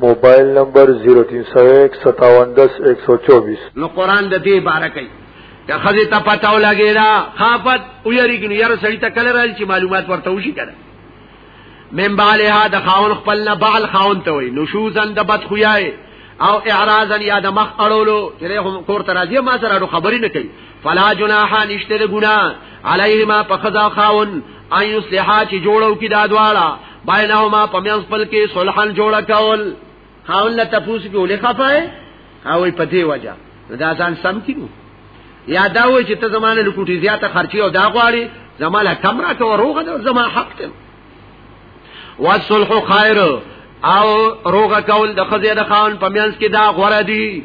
موبایل نمبر 03015710124 نو قران د دې باره کوي که خزه ته پتاو لګی دا خافت او یریګنو یاره سړی ته کله راځي چې معلومات ورته وشي کړه من بالها د خاون خپل نه بال خاون ته وي نشوزن د بد خویای او اعراضا یا د مخ اړولو چې هم کور ته راځي ما سره خبرې نه کوي فلا جناح نشته د ګنا علیهما فخذا خاون ان یصلحا چې جوړو کې دا دواړه باینهما پمیان خپل کې صلحان جوړ کول خاون له تفوس کې ولې خفای او په دې وجہ دا ځان سم کینو یا دا و چې ته زمانه لکوټي زیاته خرچي او دا غواړي زماله کم را ته روغه ده زما حق ته والصلح خیر او روغه کول د خزې د خان پمیانس کې دا غوړه دي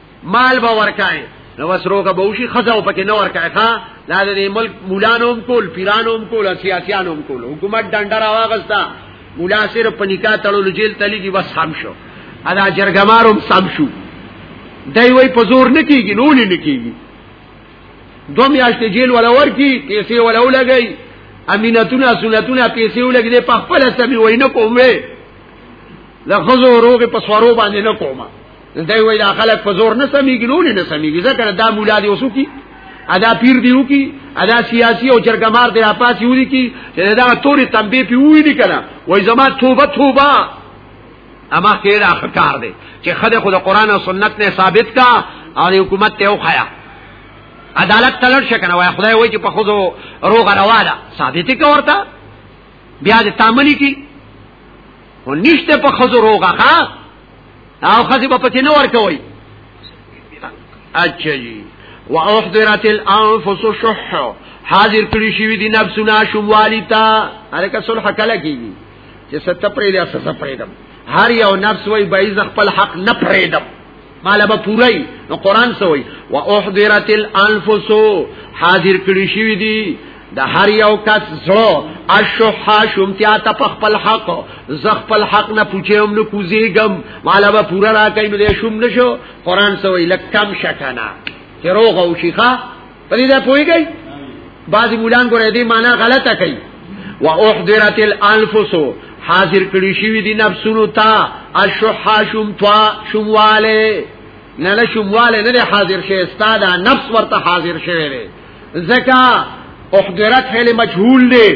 مال به ورکای نو وسروګه به وشي خزه او پکې نه ورکای ښا دا د ملک مولانو هم کول پیرانو هم کول سیاسيانو هم کول حکومت ډنډر واغستا مولا سر په نکاح تړلو جیل تلګي بس هم شو ادا جرګمارم سم شو دای وای په زور نه کیږي نو نه کیږي دو میاشتې جیل ولا ورکی پیسې ولا ولګي امینتونه سنتونه پیسې ولګي په خپل سمي وای نه کومه د خزو روغه په سوارو باندې نه کومه دوی وای دا خلک په زور نه سميږي نو نه سميږي ځکه دا مولا دی اوسو کی ادا پیر دیو کی ادا سیاسی او جرګمار دی اپاس یو دی کی دا توري تنبیه پی وی دی کنه وای زما توبه توبه اما خیر اخکار دی چې خدای خود قران او سنت نه ثابت کا او حکومت ته وخیا عدالت تلل شکنه وای خدای وای چې په خود روغ رواله ثابت کی ورته بیا د تاملی کی و نشته په خود روغه ها او خزی په پکې نه ورکوي اچھا جی واحضرت الانفس شح حاضر کړی شوی دی نفسنا شوالی تا هرکه صلح کله کیږي چې ست پرې دې ست پرې دم هر یو نفس وای بایز خپل حق نه پرې دم مالا به پوری نو قران سوی واحضرت الانفس حاضر کړی شوی دی د هر یو کس زړه اشحا شومتیا ته په خپل حق ز خپل حق نه پوچوم نو کوزیګم مالا به پورا را کوي نو دې شوم نشو قران سو ویل کم شکنا چې روغ او شيخه په دې دا پويږي بعضی مولان ګره دې معنا غلطه کوي واحضرت الانفس حاضر کړي شي دي نفسونو ته اشحا شومتوا شومواله نه له شومواله نه حاضر شي استاد نفس ورته حاضر شوی دی زکا احضرت فعل مجهول دی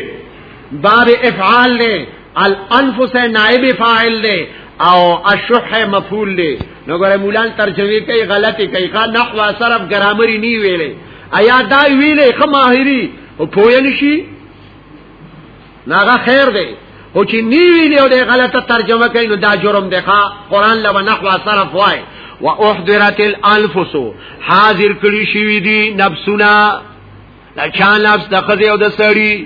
باب افعال دی الانفس نائب فاعل دی او الشح مفعول دی نو ګره مولان ترجمه کوي غلطي کوي کا نحو صرف ګرامري نی ویلې ایا دا ویلې خماهری او پوه نشي ناغه خیر دی او چې نی ویلی او د غلطه ترجمه کوي نو دا جرم دی ښا قران له نحو صرف وای و احضرت الانفس حاضر کړي شوی دی نفسنا دا چا نفس د خزه او د سړی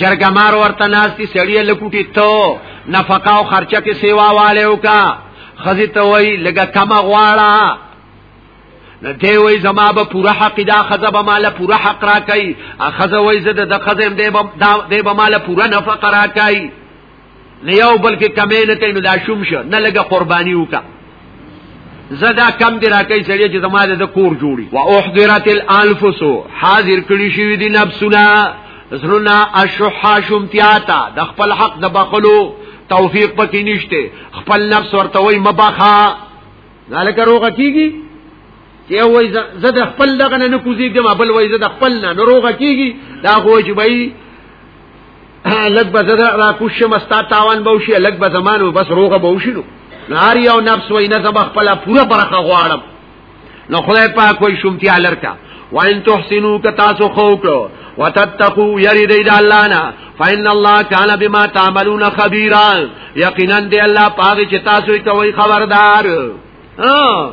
جرګمار ورته ناشتي سړی لکوټي ته نفقه او خرچه کې سیوا والے وکا خزه ته وای لګه کما غواړه نه دی وای زما به پوره حق دا خزه به مال پوره حق را کوي اخزه وای زه د خزه دی به دی به مال پوره نفقه را کوي نه یو بلکې کمې نه کوي نو دا شوم شه نه لګه قرباني وکا زدا کم دی را کوي سړي چې زما د کور جوړي وا احضرت الالفس حاضر کړي شوی دي نفسنا زرنا اشحا شمتیاتا د خپل حق د بخلو توفیق پکې نشته خپل نفس ورته وای مبخا ذالک روغ کیږي چې وای زه د خپل دغه نه کوزیږم بل وای زه د خپل نه روغ کیږي دا خو چې بای لګ به زه را کوشه مستا تاوان به وشي لګ به زمانو بس روغ به وشي نو نار یو نفس وای نه زما خپل پوره برخه غواړم نو خدای پاک وای شومتیا لرکا وان تحسنو ک تاسو خو کړو وتتقو یری دی د الله نه فإن الله كان بما تعملون خبيرا یقینا دی الله پاګه چې تاسو ته وای خبردار ها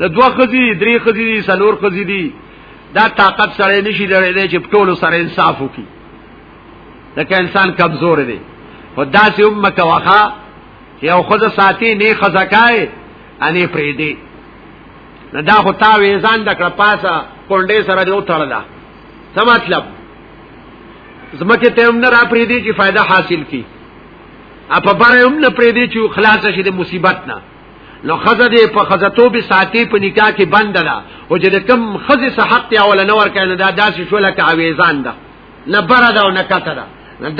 د دوه خزي درې خزي دي سلور خزي دي دا طاقت سره نشي لري چې ټول سره انصاف وکي لکه انسان کمزور دی او داسې امه کواخه یو خزه ساتي نه خزکای اني پرې دی نه دا خو تا ویزان د کړه پاسه کونډې سره جو تړلا څه مطلب زمکه ته هم نه را پرې دی چې فائدہ حاصل کی اپ بره هم نه پرې دی چې خلاص شي د مصیبت نه نو خزه دې په خزتو به ساتي په نکاح کې بند ده او چې کم خزه سه حق یا ولا نور کنه دا داسې شو لکه اویزان ده نه بره ده او نه کته ده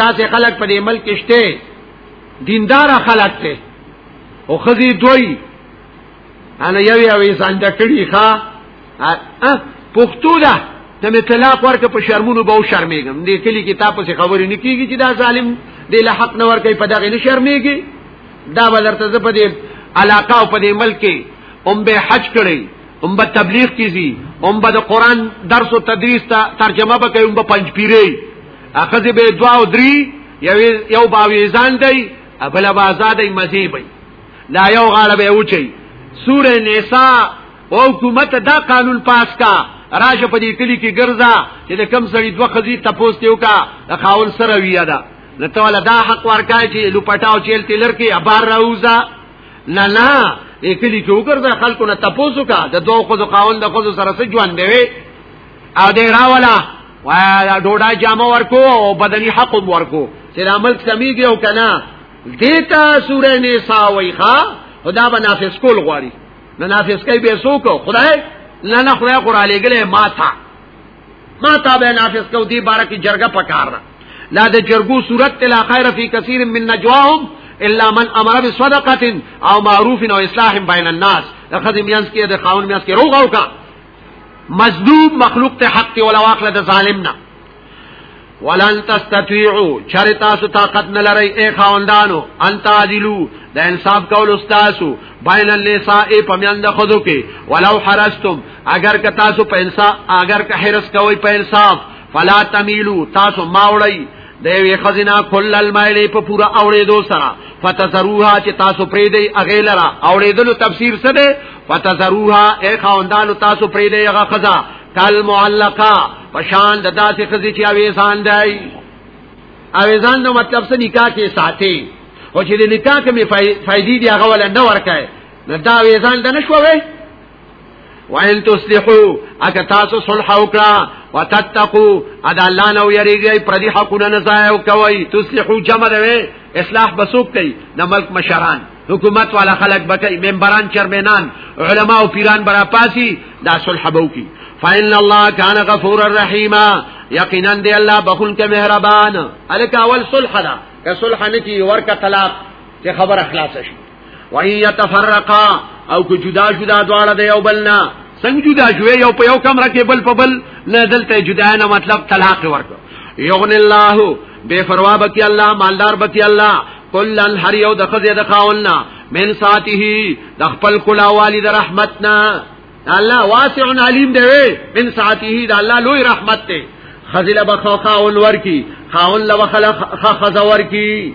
داسې خلک په دې ملک شته دیندار خلک ته او خزه دوی انا یو یو انسان د کړي ښا پښتو ده ته می طلاق ورکه په شرمونو به شرمېږم دې کلی کې تاسو څخه خبرې نه کیږي چې دا ظالم دې له حق نه ورکه په دغه نه شرمېږي دا ولرته زه په دې علاقه او په دې ملک کې هم به حج کړی هم به تبلیغ کیږي هم به د قران درس او تدریس ته ترجمه به کوي هم به پنځ پیری اخذ به دعا او دري یو یو باوی ځان دی ابل آزاد مزي وي دا یو غاړه به اوچي سوره نساء او حکومت دا قانون پاس کا راشه په دې کلی کې ګرځا چې د کم سړي دوه خزي تپوس ته وکا د خاون سره ویا دا لته ولا دا حق ورکای چې لو پټاو چیل تلر کې ابار راوزا نه نه دې کلی کې وګرځا خلکو نه تپوس وکا د دوه خزو خاون د خزو سره سره ژوند دی او دې راولا وای دا ډوډۍ جامه ورکو او بدني حق ورکو چې عمل سميږي او کنه دیتا سوره نساء وای ښا خدا به نافذ کول غواړي نه نافذ کوي به سوک خدای نه نه خدای قران لګلې ما تا ما تا به نافذ کو دی بارک جرګه پکار نه لا د جرګو صورت لا خیر فی کثیر من نجواهم الا من امر بصدقه او معروف او اصلاح بین الناس لقد میانس کې د خاون میانس کې روغاو کا مظلوم مخلوق ته حق ته ولا واخله د ظالم نه ولن تستطيعوا چرتا سو طاقت نه لري اي خواندانو انت عدلو د انصاف کول استادو بین النساء پمیند خودو کې ولو حرستم اگر که تاسو په انصاف اگر که حرس کوي په انصاف فلا تميلوا تاسو ماوړی د یوې خزینا کل المایلې په پورا اوړېدو سره فتزروها چې تاسو پرې دی اغه لرا اوړېدلو تفسیر څه دی فتزروها اے خواندانو تاسو پرې دی هغه خزا کل معلقه پشان د داسې خزې چې اوې ځان دی اوې ځان نو مطلب څه نکاح کې ساتي او چې د نکاح کې فائدې دی هغه ول نه ورکای نو دا اوې ځان د نشوي وان تصلحو اګه تاسو صلح وکړه وتتقو ادا الله نو یریږي پر دې حقونه نه ځای او کوي تصلحو جمع دی اصلاح بسوک کوي د ملک مشران حکومت والا خلق بکې ممبران چرمنان علما او پیران برا پاسي دا صلح بو کی فإن الله كان غفورا رحيما یقینا دی الله بخون کې مهربان الک اول صلح دا که صلح نتی ورکه طلاق چې خبر اخلاص شي وای یتفرقا او کو جدا جدا دواړه د یو بل نه څنګه جدا شوې یو په یو کمره کې بل په بل نه دلته جدا نه مطلب طلاق ورکړه یغن الله بے فروا بکی الله مالدار بکی الله کلن هر یو د خزه د خاوننا من ساته د خپل کلا والی د رحمتنا الله واسع علیم دی من ساته د الله لوی رحمت ته خزله بخوا خاون ورکی خاون لبخلا خزه ورکی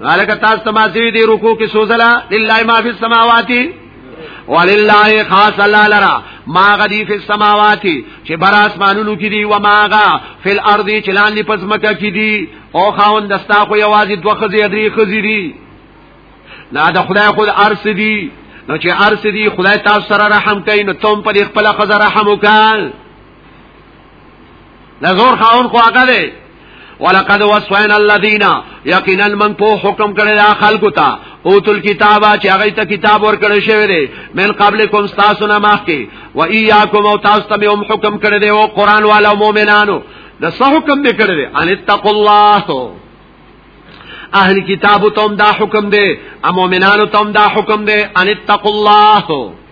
غالک تاسو تماسي دي رکوع کې سوزلا لله ما فی السماوات ولله خاص الله لرا ما غدی فی السماوات چې بر اسمانونو کې دي و ما غا فی الارض چې لاندې پزمکه کې دي او خاوند دستا خو یوازې دوه خزې درې خزې دي لا د خدای خود ارس دي نو چې ارس دي خدای تاسو سره رحم کوي نو تم په خپل خزه رحم وکړي دا زور خاون خو هغه دی ولقد وصينا الذين يقينا من په حکم کړي دا خلکو ته او تل کتابا چې هغه ته کتاب ور کړی شوی دی من قبلکم تاسو نه مخکي و اياکم او تاسو ته هم حکم کړی دی او قران والا مؤمنانو د څه حکم به کړی دی ان اتقوا الله اهل کتاب ته هم دا حکم دی ا مؤمنانو ته هم دا حکم دی ان اتقوا الله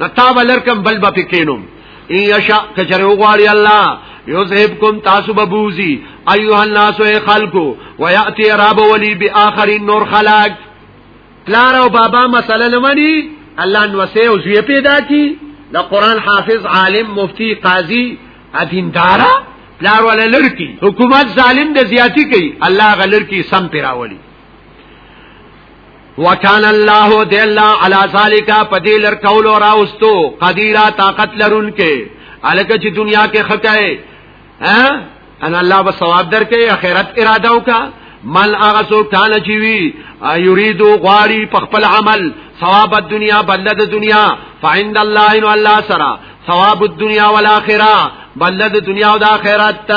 نه تا بلرکم بل به پکینم ان یشا کچره وغواړي الله یذهبکم تاسو ببوزی ایها الناس ای خلقو ویاتی رب ولی باخرین نور خلق پلار او بابا مسله لمنی الله نو سه او زوی پیدا کی د قران حافظ عالم مفتی قاضی ادیندارا پلار ولا لړکی حکومت ظالم د زیاتی کوي الله غلر کی سم پیراولی وکان الله دی الله علی ذالک پدی لر کول او راوستو قدیرا طاقت لرونکې الکه چې دنیا کې خکای ها ان الله به ثواب درکې اخرت اراده وکا من هغه سو کان چې وی یریدو غواړي په خپل عمل ثواب الدنیا بلد دنیا فعند الله ان الله سرا ثواب الدنیا والاخره بلد دنیا او د اخرت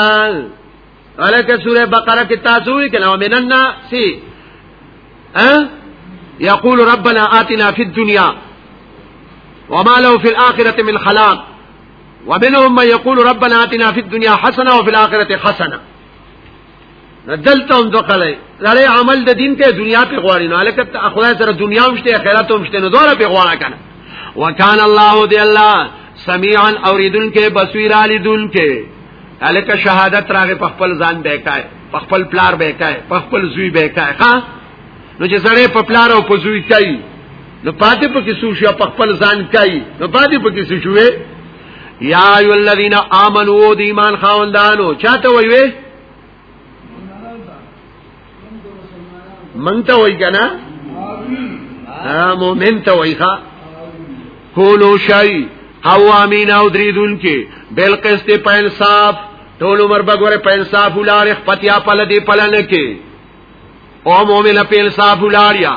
الکه سوره بقره کې تاسو وی کله ومن الناس ها یقول ربنا آتنا فی الدنیا وما له فی الاخره من خلاق ومنهم من یقول ربنا آتنا فی الدنیا حسنه وفي الاخره حسنه دلته هم دوکلای لړې عمل د دین ته دنیا په غواړي نو الکه خدای سره دنیا هم شته آخرت هم شته نو دوره په غواړه کنه وکانه الله دی الله سميعا اوریدونکو بصیر علیدونکو الکه شهادت راغې په خپل ځان به کای په خپل پلار به کای په خپل زوی به کای ها نو چې سړی په پلار او په زوی کای نو پاتې په کې سوشیا په خپل ځان کای نو پاتې په کې سوشوي یا ایو الذین آمنو د ایمان خاوندانو چاته وایوي من ته وای کنه ها مؤمن ته وای ښا کولو شای او امین او دریدون کې بل قسط په انصاف ټول عمر بګوره په انصاف ولار خپتیا پله دی پله نه کې او مومن پیل صاحب ولاریا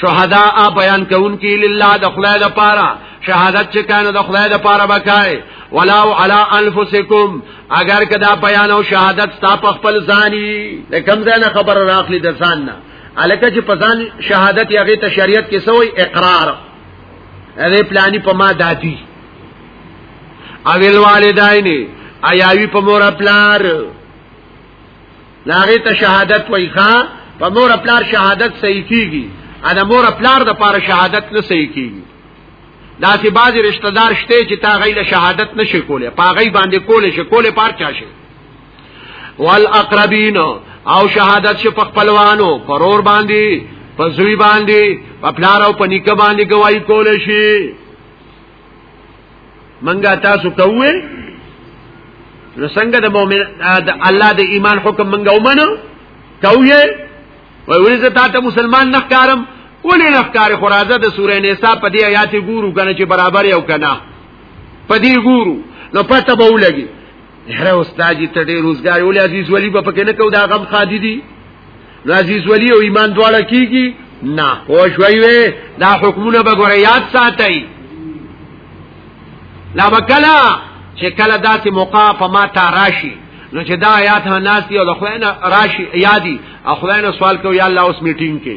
شهدا ا بیان کون کی لله د خدای د پاره شهادت چې کانو د خدای د پاره وکای ولا علی انفسکم اگر کدا بیان او شهادت ستا په خپل ځانی د کم ځای نه خبر راخلی د ځان نه الکه چې په ځان شهادت یغه ته شریعت کې سوی اقرار دې پلانی په ما دادی او الوالدین ایاوی په مور پلار ناغه ته شهادت وای ښا په مور خپل شهادت صحیح کیږي ا د مور خپل د پاره شهادت نه صحیح کیږي دا سی بعضی رشتہ دار شته چې تا غیل شهادت نشي کوله پاغي باندې کوله شي کوله پار چا شي والاقربین او شهادت شي په خپلوانو پرور باندې په زوی باندې په پلار او په نیکه باندې گواہی کوله شي منګه تاسو کوی نو څنګه د مؤمن د الله د ایمان حکم منګه ومنو کوی وای ولې زه تاسو مسلمان نه کارم ولې نه کار خرازه د سورې نساء په دې آیات ګورو کنه چې برابر یو کنه په دې ګورو نو پته به ولګي هر استاد ته ډېر روزګار ولې عزیز ولی په کې نه کو دا غم خادي دي نو عزیز ولی او ایمان دواړه کیږي نه او شوي وي دا حکمونه به ګوره یاد ساتي لا وکلا چې کله داسې موقع په ما تا راشي نو چې دا آیات ها ناس دی او د خوینه راشي یادي اخوینه سوال کو یا الله اوس میټینګ کې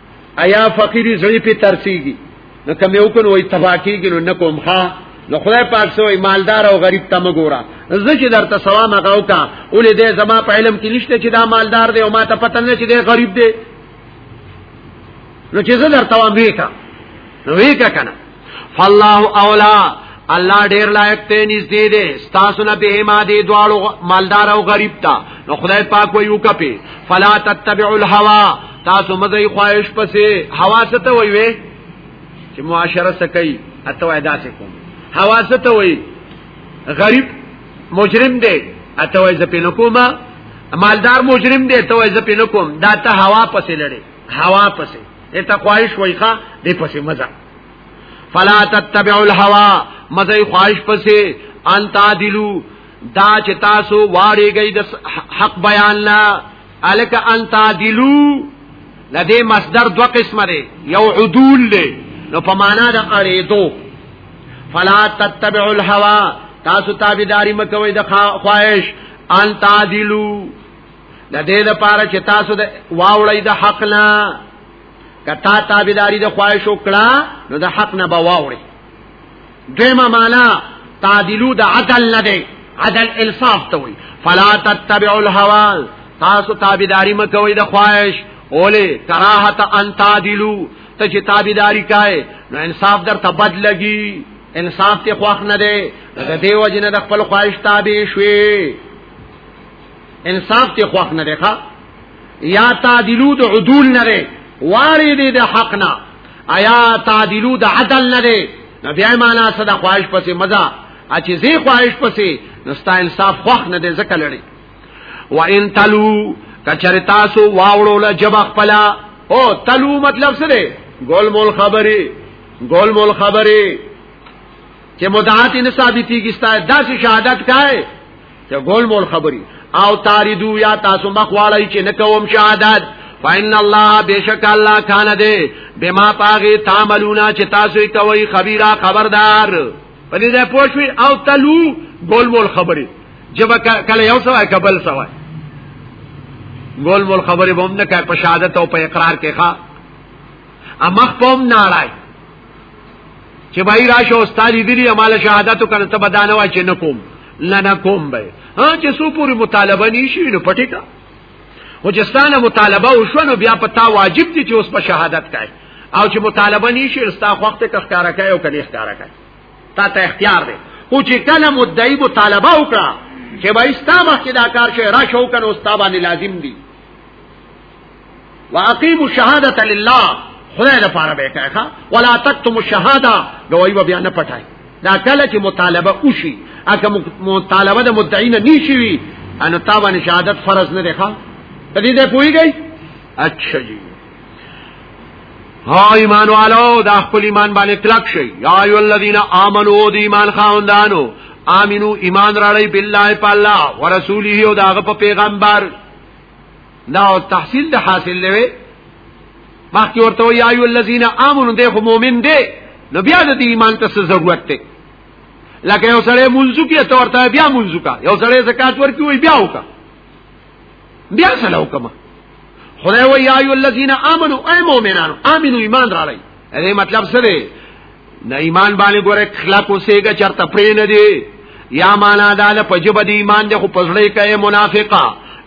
ایا فقیری زړی په ترسیږي نو کوم یو کنه وای تباکیږي نو نکوم ښا نو خدای پاک سوې مالدار او غریب ته مګورا زه چې درته سلام غاو کا ولې دې زما په علم کې نشته چې دا مالدار دی او ما ته پته نه چې دی غریب دی نو چې زه درته وام ویکا نو ویکا کنه فالله اولا الله ډیر لایق ته نږدې دی تاسو نه به ما دي دواړو مالدار او غریب تا نو خدای پاک وی وکپي فلا تتبعوا الهوى تاسو مزه خواهش پسې هوا ست وی وی چې معاشره سکی اته وای داسې کوم هوا ست وی غریب مجرم دی اته وای زپینو کومه مالدار مجرم دی ته وای زپینو کوم دا ته هوا پسې لړې هوا پسې دې تخواهش وایخه دې پسې مزه فلا تتبع الهوا مزه خواهش پسې ان تعدلو دا چې تاسو واره گئی د حق بیان لا الک ان تعدلو لدې مصدر دو قسمه دی یو عدول دی نو په معنا د اړېدو فلا تتبع الهوا تاسو تابعداري مکوئ د خواهش ان تعدلو د دې لپاره چې تاسو د واوړی د حق نه کتا تابعداري د خواهش وکړه نو د حق نه به واوړي دیمه معنا تعدلو د عدل نه دی عدل انصاف ته وي فلا تتبعوا الهوى تاسو تابعداري مکوئ د خواهش اوله کراهت ان تعدلو ته چې تابعداري کای نو انصاف در ته بد لګي انصاف ته خواخ نه دی د دې وجنه د خپل خواهش تابع شوي انصاف ته خوښ نه دی ښا یا تعدیلو د عدول نه دی واری دی د حق نه ایا تعدیلو د عدل نه دی نو بیا معنا څه د خواهش پسې مزه اچې زی خواهش پسې نو ستا انصاف خوښ نه دی ځکه لړی و ان تلو کچر تاسو واوړو له جب خپل او تلو مطلب څه دی ګول مول خبري ګول مول خبري چې مدعات نه ثابتي کیستا داسې شهادت کای ته ګول مول خبري او تاریدو یا تاسو مخواړی چې نکوم شهادت فإن الله بشک الله کان دے بما پاغي تعملونا چې تاسو یې کوي خبيرا خبردار په دې ځای پوښوي او تلو ګول مول خبري جب کله یو سوای کبل سوای ګول مول خبري بم نه کوي په شهادت او په اقرار کې ښا امخ پوم نه راي چې بای راشه استاد دې لري اماله شهادت کنه ته بدانه وای چې نکوم لنکم به ها چې سو پوری مطالبه نشي نو پټی کا او چې ستانه مطالبه وشو نو بیا پتا واجب دي چې اوس په شهادت کای او چې مطالبه نشي ستا وخت ته ښکارا کای او کني ښکارا کای تا ته اختیار دی او چې کله مدعی مطالبه وکړه چې وایستا مخکې دا کار شي را شو کنه استاد باندې لازم دي واقیم الشهاده لله خدای لپاره به کوي ښا ولا تکتم الشهاده گواہی به بیان نه پټای دا کله چې مطالبه وشي اګه مطالبه د مدعی نه نشي وي ان تابانه شهادت فرض نه ده ښا ته دې ته پويږي اچھا جی ها ایمان والو دا خپل ایمان باندې کلک شي یا ای الذین آمنو د ایمان خاوندانو امنو ایمان راړی بالله په الله ورسوله او داغه په پیغمبر دا تحصیل د حاصل لوي مخکې ورته وي ایو الذین آمنو ده خو مؤمن دی نو بیا د ایمان ته څه ضرورت دی لکه یو سړی منځو کې ته ورته بیا منځو کا یو سړی زکات ورکوي وي بیا وکا بیا سلام وکما خدای وی ایو الذین آمنو ای مؤمنانو آمنو ایمان را لای دې مطلب څه دی نه ایمان باندې ګوره خلاق اوسېګه چرته پرې نه دی یا معنا دال پجب دی ایمان دی خو پزړې کوي منافقا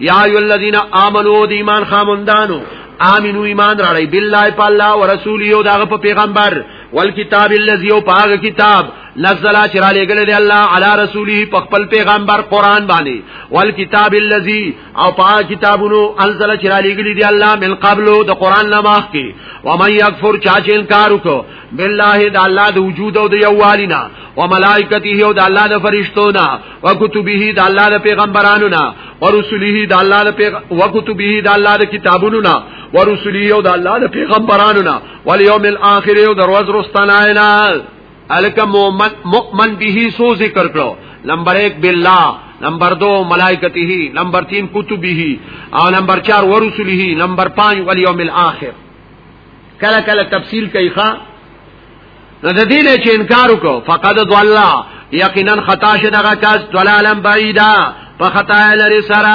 یا ای الذین آمنو دی ایمان خامندانو امنو ایمان راړی بالله په الله او رسول یو دغه په پیغمبر والکتاب الذی او پاغه کتاب نزل چرا لګل دی الله علی رسوله په خپل پیغمبر قران باندې والکتاب الذی او پا کتابونو انزل چې را لګلی دی الله من قبلو د قران نه مخ کی و من یکفر چا چې انکار وکړو بالله د الله د وجود او د یوالینا و ملائکته او د الله د فرشتو نه و کتبه د الله د پیغمبرانو نه و رسوله د الله د پیغ و کتبه د الله د کتابونو نه و رسوله او د الله د پیغمبرانو نه و الیوم الاخر او د ورځ رستناینا الک مومن مؤمن به سو ذکر کړو نمبر 1 بالله نمبر 2 ملائکته نمبر 3 کتبه او نمبر 4 ورسله نمبر 5 والیوم الاخر کله کله تفصیل کوي ښا نو د دې نه چې انکار وکړو فقد ضل یقینا خطا شدغه کس ضلالم بعیدا په خطا لري سره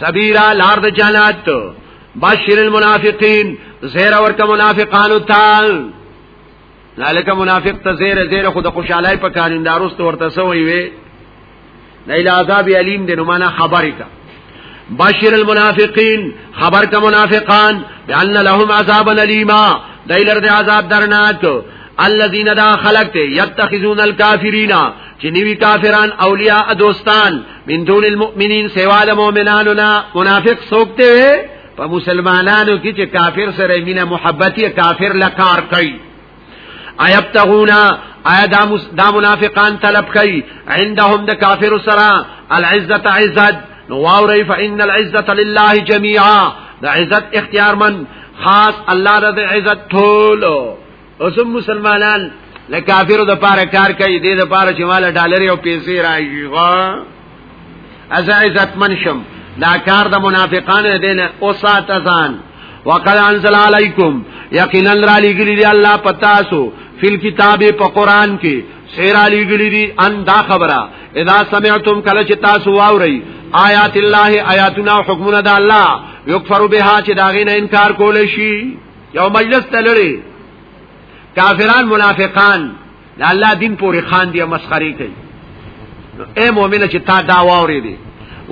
سبیرا لار د جنت بشیر المنافقین زیر ورک منافقانو تال لالک منافق ته زیر زیر خود خوشحالای په کارینداروست ورته سوی وی لیل عذاب علیم دی نو معنا خبرې کا بشیر المنافقین خبر کا منافقان بان لهم عذاب الیما دایلر د عذاب درناک الذين دا خلق ته يتخذون الكافرين چې نیوی کافران اولیاء دوستان من دون المؤمنین سوا د مؤمنانو نه منافق څوک دی په مسلمانانو کې چې کافر سره مینه محبت یې کافر لکار کوي ایبتغونا آیا دا, دا منافقان طلب کوي عندهم د کافر سره العزت عزت نو واوري فإن العزت لله جميعا د عزت اختیار من خاص الله د عزت ټولو اوس مسلمانان له کافرو د پاره کار کوي د د پاره چې مال ډالر او پیسې راځي غا ازا عزت منشم دا کار د منافقانو دی نه او سات ازان وقد انزل علیکم یقینا را لګلی دی الله پتا سو فل کتاب په قران کې سیر علی گلی دی ان دا خبره اذا سمعتم کله چې تاسو واوري آیات الله آیاتنا حکمنا د الله یکفر بها چې داغینه انکار کول شي یو مجلس ته لړي کافران منافقان د الله دین پورې خان دی مسخري کوي اے مؤمن چې تا دا واورې دي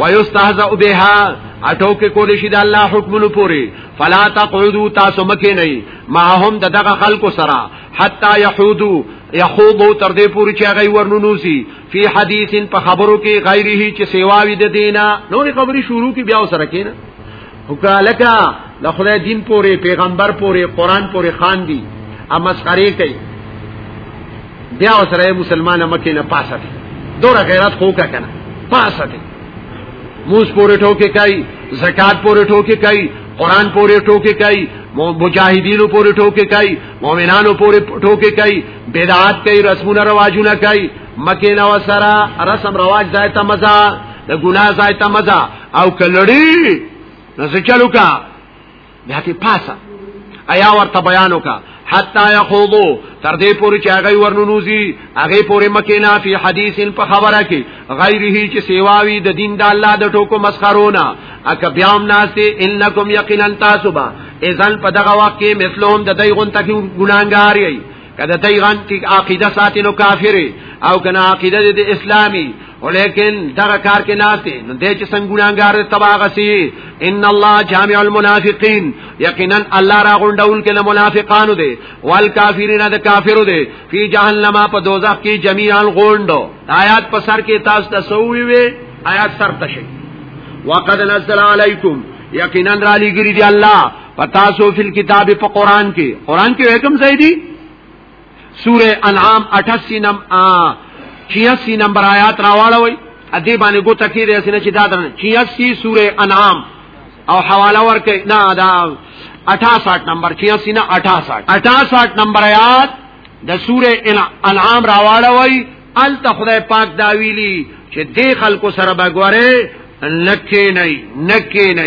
ويستهزأ بها اټو کې کول شي د الله حکمونو پوري فلا تقعدوا تاسو مکه نه ما هم د دغه خلکو سره حتا يحودو يخوضو تر دې پوري چې هغه ورنونوسي فی حدیث په خبرو کې غیره چې سیواوی د دینه نورې خبري شروع کې بیا سره کینه وکالکا له خدای دین پورې پیغمبر پورې قران پورې خان دي ا مسخره کوي بیا سره مسلمان مکه نه پاسه دوره غیرت خو کا کنه پاسه دي موس پورې ټوکې کوي زکات پورې ټوکې کوي قران پورې ټوکې کوي مجاهدینو پورې ټوکې کوي مؤمنانو پورې ټوکې کوي بدعات کوي رسمونه رواجونه کوي مکه نه وسره رسم رواج ځای ته مزه د ګناه ځای ته مزه او کلړی نو څه چلو کا بیا ته پاسه ایا ورته بیان وکا حتا یخوضو تر دې پورې چې هغه ورنونوزي هغه پورې مکینا فی حدیث په خبره کې غیره چې سیواوی د دین د الله د ټوکو مسخرونه اک بیام ناسه انکم یقینا تاسبا اذن په دغه وخت کې مثلهم د دای غون تکي ګناګار یی کده تیغان کی عقیده ساتي نو کافر او کنه عقیده د اسلامي ولیکن دغه کار کې ناشته نو د چې څنګه ګناګار تباغسي ان الله جامع المنافقین یقینا الله را غونډول کې منافقانو دي والکافرین د کافرو دي فی جهنم په دوزخ کې جميعا غونډو آیات په سر کې تاسو ته سووي وي آیات سر تشه وقد نزل علیکم یقینا را لګری دی الله پتا سو فل کتاب په قران کې قران کې حکم ځای دی سوره انعام 88 نم 86 نمبر آیات راواړوي ا دې باندې ګوت کې دې اسنه چې دا درنه 86 سوره انعام او حواله ورکه نه دا 68 نمبر 86 نه 68 68 نمبر آیات د سوره انعام راواړوي ال تخدای پاک دا ویلي چې دې خلکو سره بګوره نکې نه نکې نه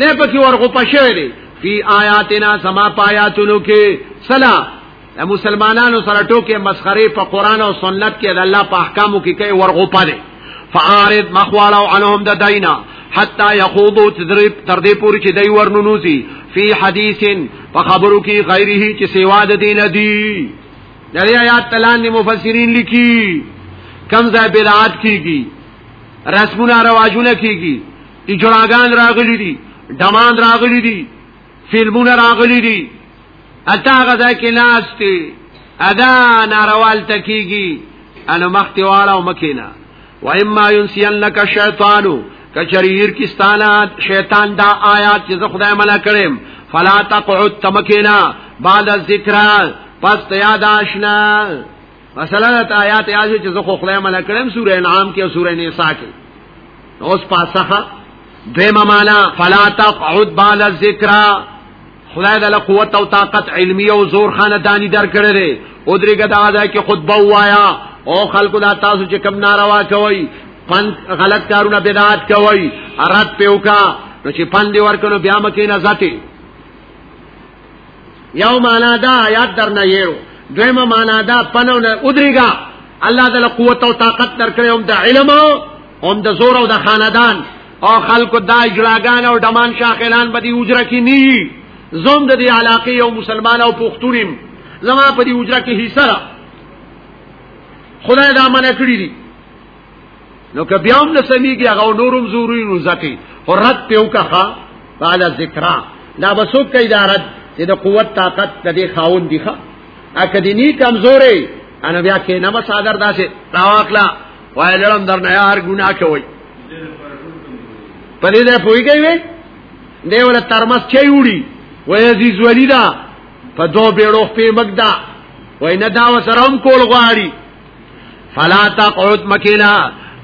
نه پکې ورغو پښوي دي فی آیاتنا سما پایاتونو کې سلا مسلمانانو سره ټوکې مسخره په قران او سنت کې د الله په احکامو کې کوي ورغو پاره فعارض مخوالو عنهم د دینا حتا یخوضو تدریب تر دې پوري چې دای ورنونوسی فی حدیثن په خبرو کې غیره چې سیوا د دین دی دغه آیات تلان دی مفسرین لیکي کم ځای بدعات کیږي رسمونه رواجونه کیږي اجراګان راغلی دي دمان راغلی دي فلمونه راغلی دي اته هغه ځای کې ناشته ادا ناروال تکیږي انو مختی واړه او مکینا و اما ينسينك الشيطان کچریر کستانا شیطان دا آیات چې زه خدای منع کړم فلا تقعد تمکینا بعد الذکر پس یاد آشنا مثلا د آیات یاد چې زه خو خدای مل کړم سورې انعام کې او سورې نساء کې اوس پاسخه دیمه معنا فلا تقعد بال الذکر خدای دله قوت او طاقت علمی او زور خاندانی در کړی دی او درګه دا ده کې خطبه وایا او خلکو دا تاسو چې کم ناروا کوي پن غلط کارونه بدعات کوي رات پیوکا نو چې پن دی ورکنو بیا مکه نه ذاته یو معنا دا آیات در نه یو دویمه معنا دا پنو نه ودریګا الله تعالی قوت او طاقت درکړي هم د علم هم د زور او د خاندان او خلکو دا اجراګان او دمان شاخلان بدی اجرا کی نی زوم د دې علاقې یو مسلمان او پښتونیم زما په دې اجرا کې حصہ خدای دا منع کړی دی نو که بیا هم نه سميږي هغه نورم زوري نو ځکه او رد پیو کخه قال ذکرا دا بسو کې دا رد چې د قوت طاقت د دې خاون دی ښه اکه دې ني کمزورې انا بیا کې نه مسادر داسې راوکلا وای لړم در نه یار ګناه کوي پدې ده پوي کوي دی ول ترمس چي وړي وای عزیز ولیدا په دوه بیړو په مګدا وای نه دا وسرم کول غواړي فلا تقعد مکینا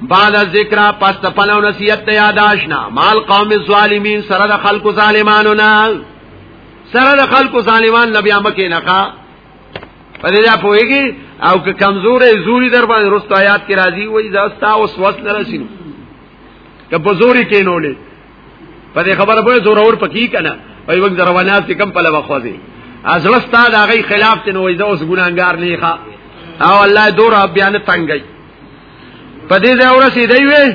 بعد ذکر پس پلو نصیحت ته یاداشنا مال قوم الظالمین سره د خلق ظالمانو نه سره د خلق ظالمان نبی امکه نه کا په دې دا پوهیږي او که کمزورې زوري در باندې رستایات کې راځي وای دا ستا اوس وس نه رسینو که په زوري کې نولې په دې خبره به زور اور پکی کنه او یو ځای روانات کم په لوا خوځي ازلستا دا غي خلاف ته نو ایزه اوس ګناګار نه ښه او الله دور بیان تنګي په دې ځای ورسې دی وې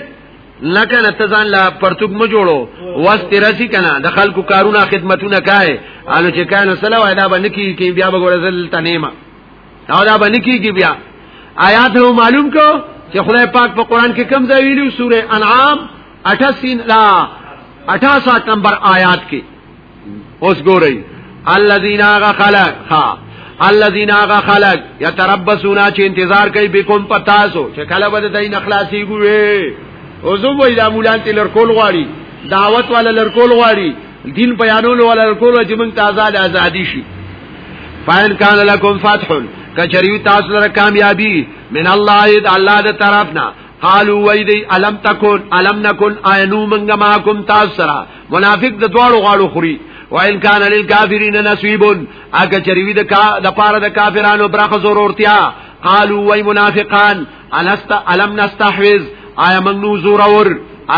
لکه نتزان لا پرتګ م جوړو وست رسی کنه د خلکو کارونه خدمتونه کای الو چې کانه سلام ادا باندې کی کی بیا بغورزل تنیما او دا باندې کی کی بیا آیات نو معلوم کو چې خدای پاک په قران کې کم ځای ویلو سوره انعام 88 لا 88 نمبر آیات کې اوس ګورئ الذين خلق ها الذين خلق يتربصون چې انتظار کوي بكم پتاسو چې کله به دای نه خلاصي ګوي او زه وای دا مولان ته لرکول غواړي دعوت والا لرکول غواړي دین بیانول والا لرکول چې موږ ته آزاد ازادي شي فاین کان لکم فتح کچریو تاسو لپاره کامیابی من الله اید الله د طرفنا قالو وای دی الم تکون الم نکون اینو منګه ما کوم تاسو سره منافق د دواړو غاړو خوري وان کان للکافرین نصیب اګه چریوی د کا د پاره د کافرانو برخه ضرورتیا قالو وای منافقان الست الم نستحوذ آیا من نو زور اور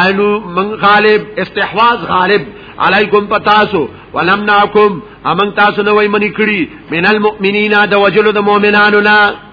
اینو من غالب استحواذ غالب علیکم پتاسو ولم ناکم امن تاسو نوې منی کړی من المؤمنین د وجلو د مؤمنانو نه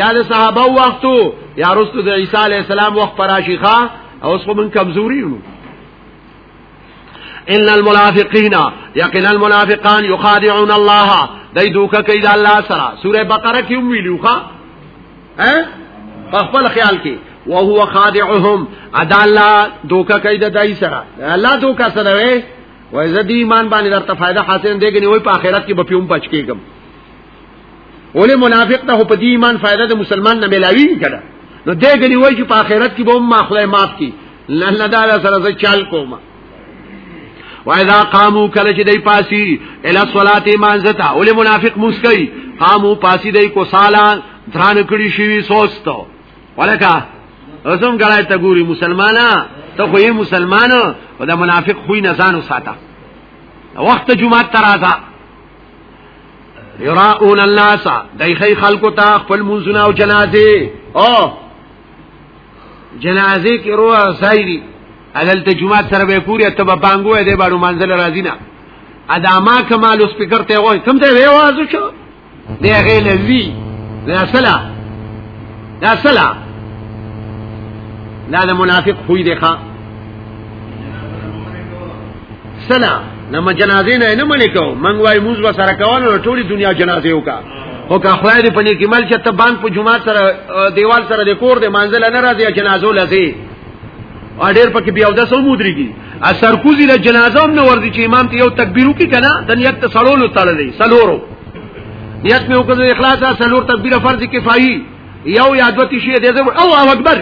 یا د صحابه وختو یا رسول د عیسی علی السلام وخت پراشیخه او اوس موږ کمزوري یو ان المنافقین یقینا المنافقان یخادعون الله دای دوکه کوي د الله سره سوره بقره کې ویلو ښا ها په خپل خیال کې وهو خادعهم ادا الله دوکه کوي د دای سره الله دوکه سره وي وای زه دی ایمان باندې درته فائدہ حاصل دیګنی وای په آخرت کې به پیوم پچ کېږم ولې منافق ته په دې ایمان فائدہ د مسلمان نه ملاوي کړه نو دې غني وای چې په آخرت کې به ما خدای معاف کی لنه دا سره زه چل کوم واذا قاموا کله چې دای پاسی الی صلات مانزتا ولې منافق مسکی قاموا پاسی دای کو سالا دران کړي شوی سوستو ولکه اوسم غلای ته ګوري مسلمانا ته خو یې مسلمانو او د منافق خوې نه ځانو ساته وخت جمعه ترازه یراؤن الناس دایخی خلکو ته خپل منځونه او جنازه او جنازه کې روه سایری اغل ته جمعه سره به پوری ته به بانګو دې باندې منزل راځي نه ادما کمال سپیکر ته وای کوم ته وی وازو شو دی غیل وی دا سلا دا سلا دا د منافق خوې دی ښا سلا نما جنازې نه نه ملي کو منګ وای موز و سره کول نو ټولي دنیا جنازې وکا او که خدای دې پني کې مل چې ته باند په جمعه سره دیوال سره د کور د منزل نه راځي جنازو لځي او ډېر پکې بیا د سو مودريږي اثر کوزي له جنازه هم نه ورځي چې امام ته یو تکبیر وکي کنه د نیت ته سړولو تړلې سلورو نیت مې وکړ اخلاص سلور تکبیر فرض کفایي یو یا دو تشی دې زم او اکبر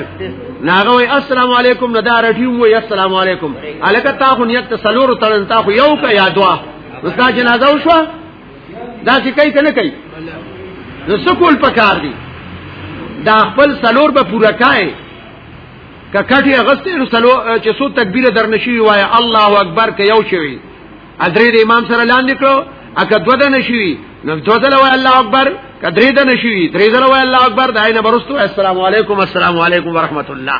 ناغه السلام علیکم نه دا رټیو وی السلام علیکم الکه تا خو نیت سلور ترن تا خو یو کا یا دوا وستا جنازه وشو دا چې کوي کنه کوي نو سکول پکار دی دا خپل سلور به پورا کای ککټي اغستې نو سلو چې سو تکبیر درنشي وای الله اکبر کې یو شوی ادرې د امام سره لاندې کړو اګه دوه د نشوي نو دوه د لوي الله اکبر کدرې د نشوي درې د لوي الله اکبر داینه برستو السلام علیکم السلام علیکم ورحمت الله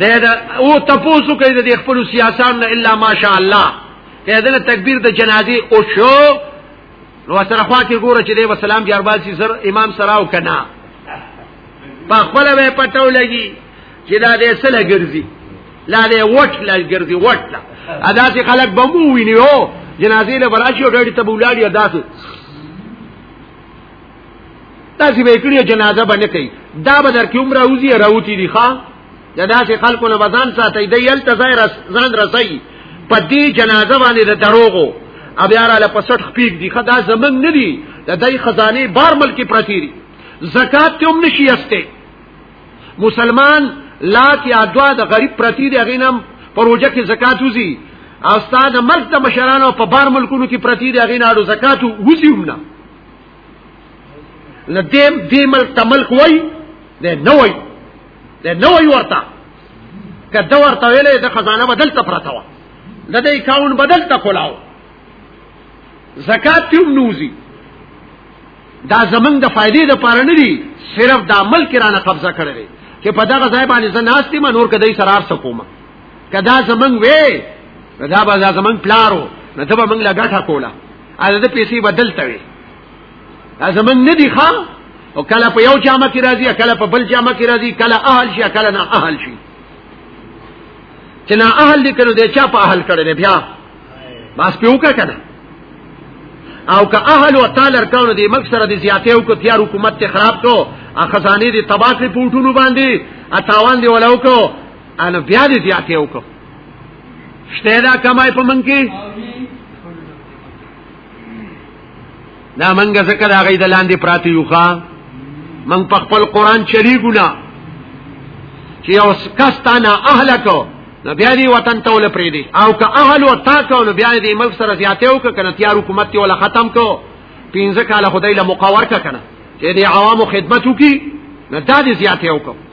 نه دا او تاسو کوي د خپل سیاسان نه الا ماشاء الله کله د تکبیر د جنازي او شو نو سره خوا کې ګوره چې د سلام جربال سي سر امام سراو کنا په خپل به پټو لګي چې دا دې سره ګرځي لا دې وټ لا ګرځي وټ لا ادا چې خلک بمو ویني او جنازې له براشي او ډېر ته بولاړي ادا څه تاسو به کړی جنازه باندې کوي دا به در کې عمر اوزي راوتی دي ښا دا داسې خلکو نه بزان ساتي دی یل ته ځای ځان رسي په دې جنازه باندې د دروغو بیا را لپسټ خپیګ دي خدا زمنګ نه دي د دای خزانه بار ملک پرتی دي زکات ته هم نشي استه مسلمان لات یا دوا د غریب پرتی دی غینم پروژه کې زکات وزي استاد ملک د مشرانو په بار ملکونو کې پرتی دی غین اړو زکات وزي هم نه لدیم دی ملک ته ملک وای دی نه وای دی نه وای ورته کده ورته ویلې د خزانه بدل ته پرته و د دې اکاونټ بدل ته کولاو زکات تیوم نوزی دا زمنګ د فائدې د پاره نه دي صرف د عمل کرانه قبضه کړل چې په دغه ځای باندې زناستې ما نور کدی سرار سکوما کدا زمنګ وې دا به زمنګ پلارو نه ته به موږ لګټه کوله ا دې پیسې بدل توي زمنګ نه دي ښا او کله په یو جامه کې راځي کله په بل جامه کې راځي کله اهل شي کله نه اهل شي چې نه اهل لیکلو دی چا په اهل کړی بیا باس په وکړه کنه او که اهل او تعالی ارکان دي مکه سره دي زیاته او کو تیار حکومت ته خراب کو ا خزانه دي تباہ کړی پوټونو باندې ا تاوان دی ولاو کو ان بیا دي زیاته او کو شته دا کمای په من کې دا منګه ذکر هغه د لاندې پراته یو ښا من په خپل قران شریګو نه چې یو کستانه اهلکو نو بیا دې وطن ته ول پرې دي او که اهل او تا کو نو بیا دې ملک سره زیاته او کنه تیار حکومت ته ول ختم کو پینځه کاله خدای له مقاور کنه چې دې عوامو خدمت وکي نو دا دې زیاته او کو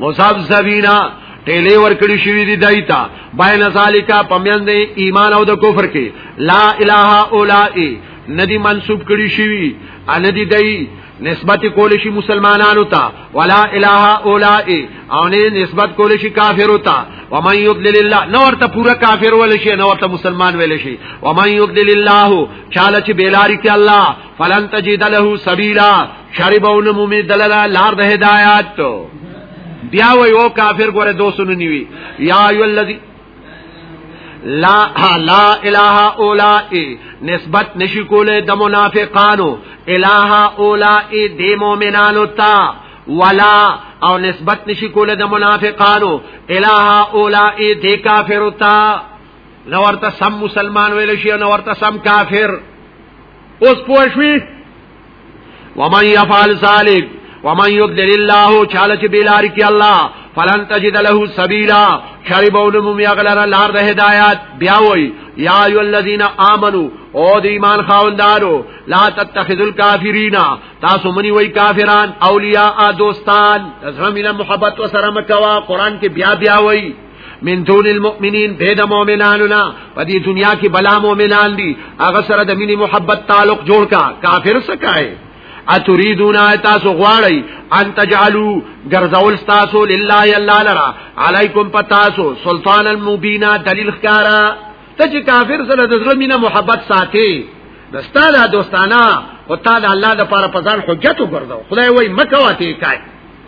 مصاب سبینا ټیلې ورکړی شوې دي دایتا باین ذالیکا پمیند ایمان او د کفر کې لا اله اولای ندی منسوب کړی شوی ان دی دای نسبت کول شي مسلمانانو ته ولا اله اولای او نه نسبت کول شي کافرو ته و من یضلل الله نو ورته پورا کافر ول شي نو ورته مسلمان ویل شي و من یضلل الله چاله چې بیلاری کې الله فلن تجد له سبیلا چاری به ونه مومي دلاله لار د هدایت ته بیا وای او کافر ګوره دوسونو نیوی یا ایو الذی لا لا اله اولائے نسبت نشی کولے د منافقانو اله اولائے دی مومنانو تا ولا او نسبت نشی کولے د منافقانو اله اولائے دی کافر تا نو ورته سم مسلمان ویل شي نو ورته سم کافر اوس پوښوي ومن يفعل ذلك ومن يضلل الله چاله چې بلار کې الله فلن تجد له سبيلا شربون مم يغلر لار د هدايت بیا وای یا ایو الذین آمنو او د ایمان خاوندارو لا تتخذوا الكافرین تاسو منی وای کافران اولیاء دوستان زمینه محبت وسره مکوا قران کې بیا بیا وای من دون المؤمنین بيد مؤمناننا په دې دنیا کې بلا مؤمنان دي هغه سره د مینې محبت تعلق جوړ کا کافر سکای اتريدون تاسو غواړی ان تجعلوا غرزول تاسو لله الا لرا علیکم پتاسو سلطان المبین دلیل خکارا ته چې کافر سره د زړه مینه محبت ساتي دستاله دوستانه او تعالی الله د پاره پزان حجت وګرځاو خدای وای مکه واته کای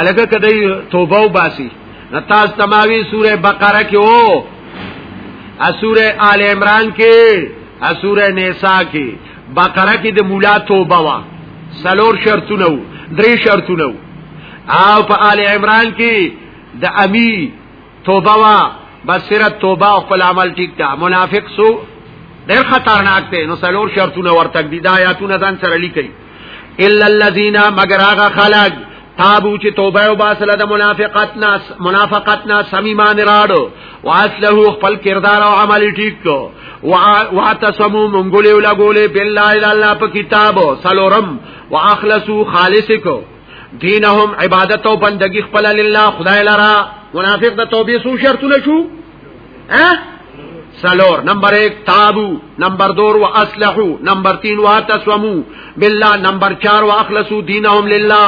الګه کدی توبه وباسي نتاز تماوی سوره بقره کې او اسوره آل عمران کې اسوره نساء کې بقره کې د مولا توبه وا سلور شرطونه وو درې شرطونه وو او په آل عمران کې د امی توبه وا بصیرت توبه او خپل عمل ټیک تا منافق سو ډېر خطرناک دی نو سلور شرطونه ورته دي دا آیاتونه ځان سره لیکي الا الذين مگر هغه خلق تابو چې توبه او باسل د منافقت ناس منافقت ناس سمیمان راړو واسله خپل کردار او عمل ټیک کو واعتصموا منګولې ولا ګولې بالله الا الله په کتابو سلورم واخلصوا خالص کو دینهم عبادت او بندگی خپل لله خدای لرا منافق د توبې سو شرطونه شو ها سلور نمبر ایک تابو نمبر دور و اسلحو نمبر تین و تسومو باللہ نمبر چار و اخلصو دینهم للہ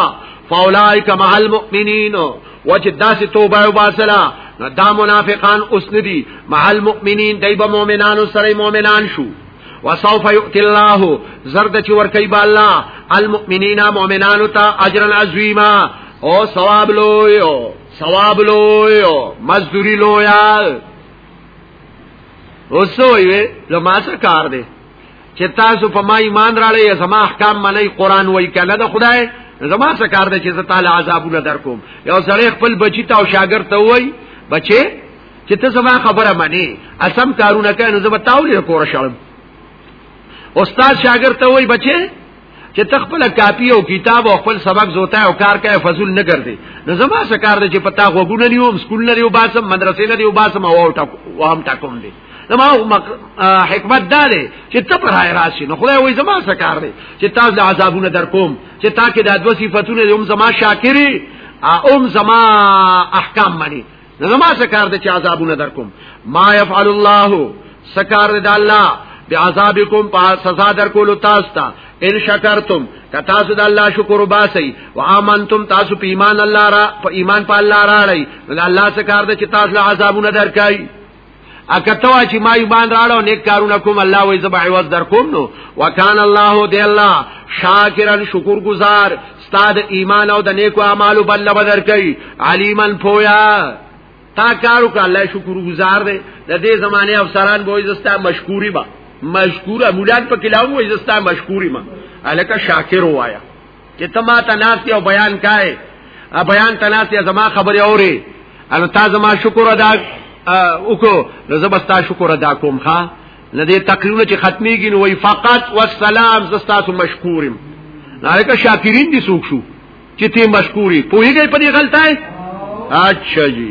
فاولائک محل مؤمنین و چه داس توبه و باسلا دا منافقان اس ندی محل مؤمنین دیب مؤمنان و سر مؤمنان شو وسوف يؤتي الله زرد چې ور کوي الله المؤمنین مؤمنانو ته اجرا عظیما او ثواب لوی ثواب لوی او مزدوری لوی اوسو یې زما څه کار دی چې تاسو په ما ایمان راړې زما احکام منئ قران وای کله د خدای زما څه کار دی چې زه تعالی عذابونه درکوم یو سړی خپل بچی ته او شاګرد ته وای بچي چې ته زما خبره منې اسم کارونه کوي نو زه به تاولې کور شړم استاد شاګرد ته وای بچي چې تخپل کاپی او کتاب او خپل سبق زوتا او کار کوي فضل نه ګرځي نو زما څه کار دی چې پتا غوګونه نیوم سکول نه یو باسم مدرسې نه یو باسم او او ټاکو وهم ټاکوم دی زما حکمت دا دی چې ته پر هاي راشي نو خدای وایي زما څه کار دی چې تاسو د عذابونو در کوم چې تا کې د دوه صفاتونه یوم زما شاکری اوم زما احکام منی زما سکار د چا عذابونه در کوم ما يفعل الله سکار د الله بعذابکم په سزا در کولو تاسو ته ان شکرتم که تاسو د الله شکر وباسئ او امنتم تاسو په ایمان الله را په ایمان په الله راړی نو الله څخه کار د چې تاسو له عذابونو درکای اکه تو چې ما ایمان راړو نیک کارونه کوم الله وې زبع عوض در کوم نو وکان الله دی الله شاکرن شکر گزار استاد ایمان او د نیکو اعمالو بل بدر کوي علیمن پویا تا کارو کا الله شکر گزار دی د دې زمانه افسران بوې زستا مشکوری با مشکوره مولان په کلاو وې زستا مشکوری ما الکه شاکر وایا چې تما تناسی او بیان کای ا بیان تناسی زما خبره اوري ان تا زما شکر ادا وکړو نو زبستا شکر ادا کوم ښا لدې تقریرونه چې ختميږي نو وي فقط والسلام زستاسو مشکورم نارکه شاکرین دي سوق شو چې ته مشکوري پوهیږي په دې غلطه اچھا جی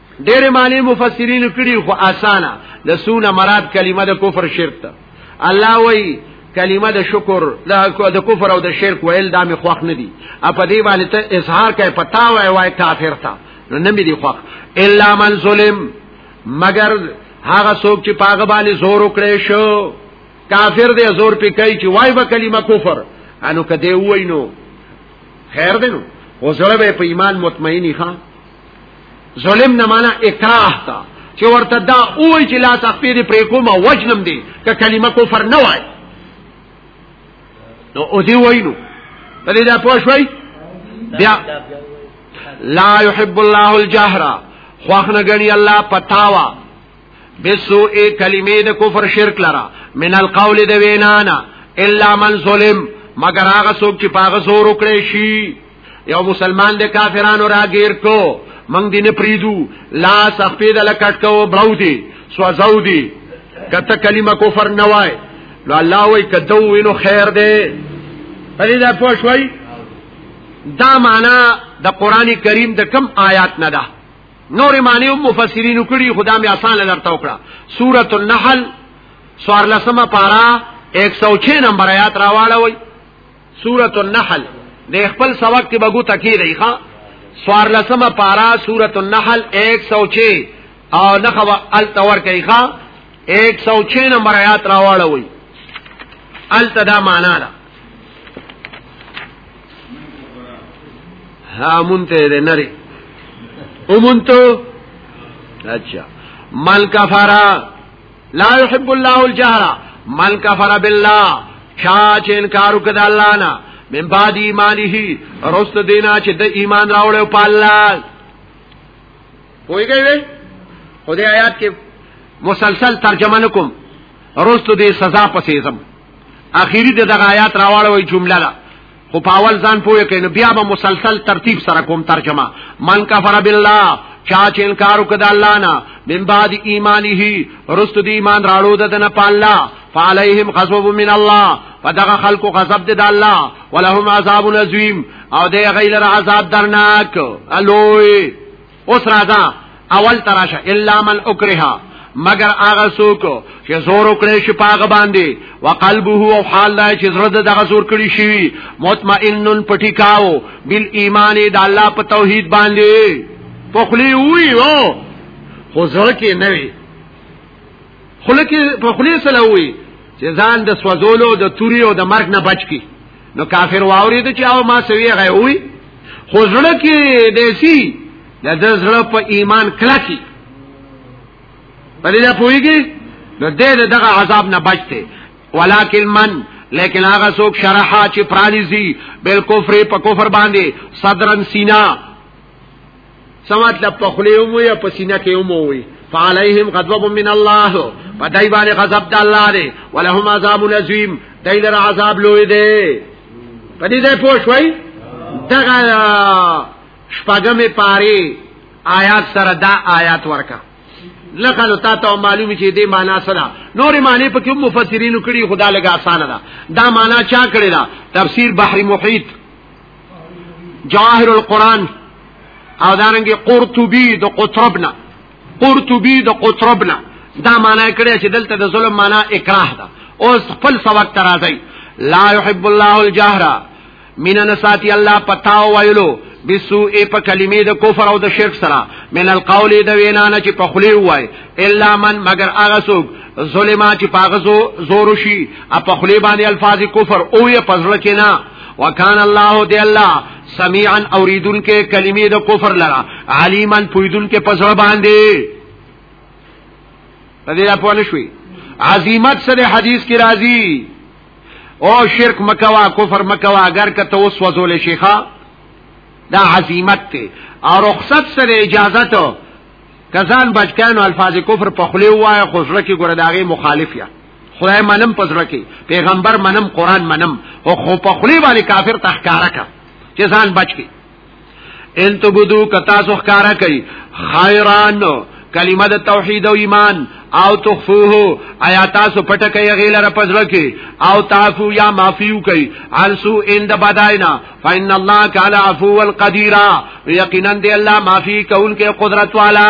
ډېر معنی مفسرین کړي خو اسانه د سونه مراد کلمه د کفر شرک ده الله وایي کلمه د شکر د کفر او د شرک ویل دا می خوښ نه دي اپ دې باندې ته اظهار کوي پتا وای وای کافر تا نو نه می دي خوښ الا من ظلم مگر هغه څوک چې پاغه باندې زور وکړي شو کافر دې زور پې کوي چې وای به کلمه کفر انو کده وای نو خیر دې نو وزړه به په ایمان مطمئنی ښا ظلم نه معنا اکراه تا چې ورته دا وای چې لا تخفیر پرې کومه وجنم دی که کلمه کفر نه وای نو او دی وینو بلې دا پوه شوي بیا لا يحب الله الجهر خواخ نه غني الله پتاوا بسو ای کلمې د کفر شرک لرا من القول د وینانا الا من ظلم مگر هغه څوک چې پاغه زور وکړي شي یو مسلمان د کافرانو راګیر کو منګ دین پریدو لا سخپې د لکټ کو برو دی سوځو دی کته کلمه کفر نه وای نو الله وای کدو وینو خیر دی پدې دا پوه شوي دا معنا د قران کریم د کم آیات نه ده نور معنی هم مفسرین کړي خدا مې آسان درته وکړه سورۃ النحل سوار لسمه پارا 106 نمبر آیات راواړوي سورۃ النحل د خپل سبق کې بګو تکي دی ښا سوار لسمه پارا سورۃ النحل 106 او نخوا التور کوي ښا 106 نمبر آیات راواړوي التدا معنا ده ها مونته دې نری او مونته اچھا من کفر لا يحب الله الجهر من کفر بالله چا چې انکار وکړ د الله نه من بعد ایمانه رست دینا چې د ایمان راوړل په الله پوهیږئ خدای آیات کې مسلسل ترجمه نکوم رست دې سزا پسې زم اخیری د دغه آیات راوړوي جمله ده خو په اول ځان پوهه کین بیا به مسلسل ترتیب سره کوم ترجمه من کفر بالله چا چې انکار وکړ د الله نه من بعد ایمانه رست دی ایمان راړو د نه پالا فعليهم غضب من الله فدغه خلق غضب د الله ولهم عذاب عظیم او د غیر عذاب درناک الوی اوس راځه اول تراشه الا من اکرها مگر هغه څوک چې زور وکړي شي پاغه باندې وقلبه او حال دا چې زړه د دغه زور کړی شي مطمئنن پټیکاو بل ایمان د الله په توحید باندې په خلی وی او خو زړه کې نه وي خلک په خلی سره وی چې ځان د سوزولو د توري او د مرګ نه بچ کی نو کافر واورید چې او ما سوی غي وي خو زړه کې دیسی د زړه په ایمان کلکی په دې پوېږي نو دې دغه عذاب نه بچته ولکن من لیکن هغه څوک شرحا چې پرانیزي بل کفر په کفر باندې صدرن سینا سمات لب پخلیوم وی په سینه کې هم وی فعليهم غضب من الله پدای باندې غضب د الله دی ولهم عذاب العظیم دای لر عذاب لوی دی پدې ځای پوه شوي دغه شپږمه پاره آیات سره دا آیات ورکا لکه نو تا ته معلومی چې دې معنا سره نور معنی په کوم مفسرین کړي خدا لګا آسان ده دا معنا چا کړی دا تفسیر بحر محیط جواهر القرآن او دارنګي قرطبي د قطربنا قرطبي د قطربنا دا معنی کړی چې دلته د ظلم معنی اکراه ده اوس خپل سبق ترازی لا يحب الله الجهر من نساتی الله پتاو ویلو بسو ای په کلمې د کفر او د شرک سره من القول د وینا نه چې په خلی وای الا من مگر هغه څوک ظلمات چې پاغه زور شي په خلی باندې الفاظ کفر او یې پزړه کې نه وکان الله دی الله سميعا اوریدون کې کلمې د کفر لرا علیما پویدون کې پسړه باندې دې را پوه شوي عظمت سره حدیث کې راځي او شرک مکوا کفر مکوا اگر که ته اوس وزول شيخه دا عظمت ته او رخصت سره اجازه ته کزان بچکانو الفاظ کفر په خلی وای خو سره کې ګره داغه مخالف یا خدای منم پزړه کې پیغمبر منم قران منم او خو په خلی باندې کافر تخکارا کا چې ځان بچ کی ان تبدو کتا سو خکارا کوي خیران کلمه د توحید او ایمان او تخفوه آیا تاسو پټه کوي غیله را پزړه کې او تعفو یا معفیو کوي السو ان د بداینا فإن الله کان عفو القدیر یقینا دی الله معفی کون کې قدرت والا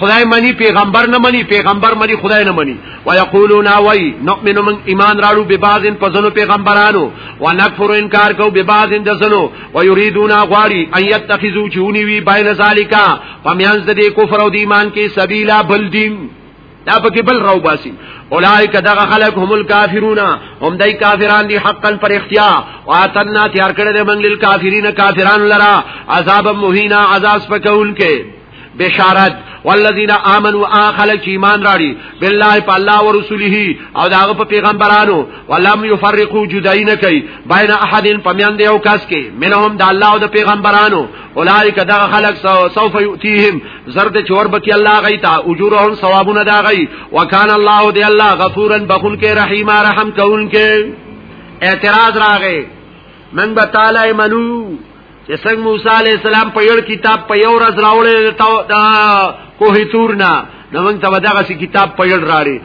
خدای منی پیغمبر نه منی پیغمبر منی خدای نه منی ويقولون وای نؤمن من ایمان راړو به بعض ان پزنو پیغمبرانو ونکفر انکار کو به بعض ان دزنو ويريدون غواړي ان يتخذو چونی وی بین ذالیکا فمیانز د کفر او د ایمان کې سبیلا بل دین دا پکې بل راو باسي اولایک دغه خلق هم الکافرون هم دای کافران دي حقا پر اختیا واتنا تیار کړل موږ للکافرین کافران لرا عذاب مهینا عذاب پکول کې بشارت والذین آمنوا اخلق چې ایمان راړي بالله په الله او رسوله او داغه په پیغمبرانو ولم یفرقوا جدای نه کوي بین احد پمیان دی او کس کې منهم د الله او د پیغمبرانو اولایک دا خلق سوف یؤتیهم زرد چور بکی الله غی تا اجورهم ثوابون دا غی وکان الله دی الله غفورا بخون کې رحیم رحم کون کې اعتراض راغې من بتعالی منو چې څنګه موسی علی السلام په یو کتاب په یو ورځ راوړل دا کوه تور نه نو موږ ته دغه سی کتاب په یو راړي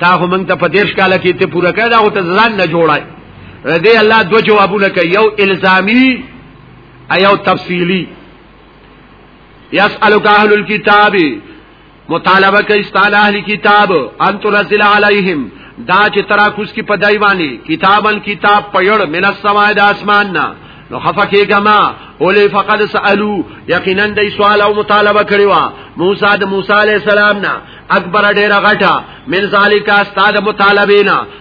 تا خو موږ ته په دیش کال کې ته پوره کړه دا خو ته ځان نه جوړای ردی الله دو جوابونه کوي یو الزامی ایو تفصیلی یسالک اهل الكتاب مطالبه کوي ستاله اهل کتاب ان تنزل علیهم دا چې ترا کوس کی پدای باندې کتابن کتاب پيړ من السماء د اسمان نه نو خفه کېګما اولی فقد سالو یقینا د سوال او مطالبه کړی و موسی د موسی علی السلام نه اکبر ډیره غټه من ذالک استاد مطالبه نه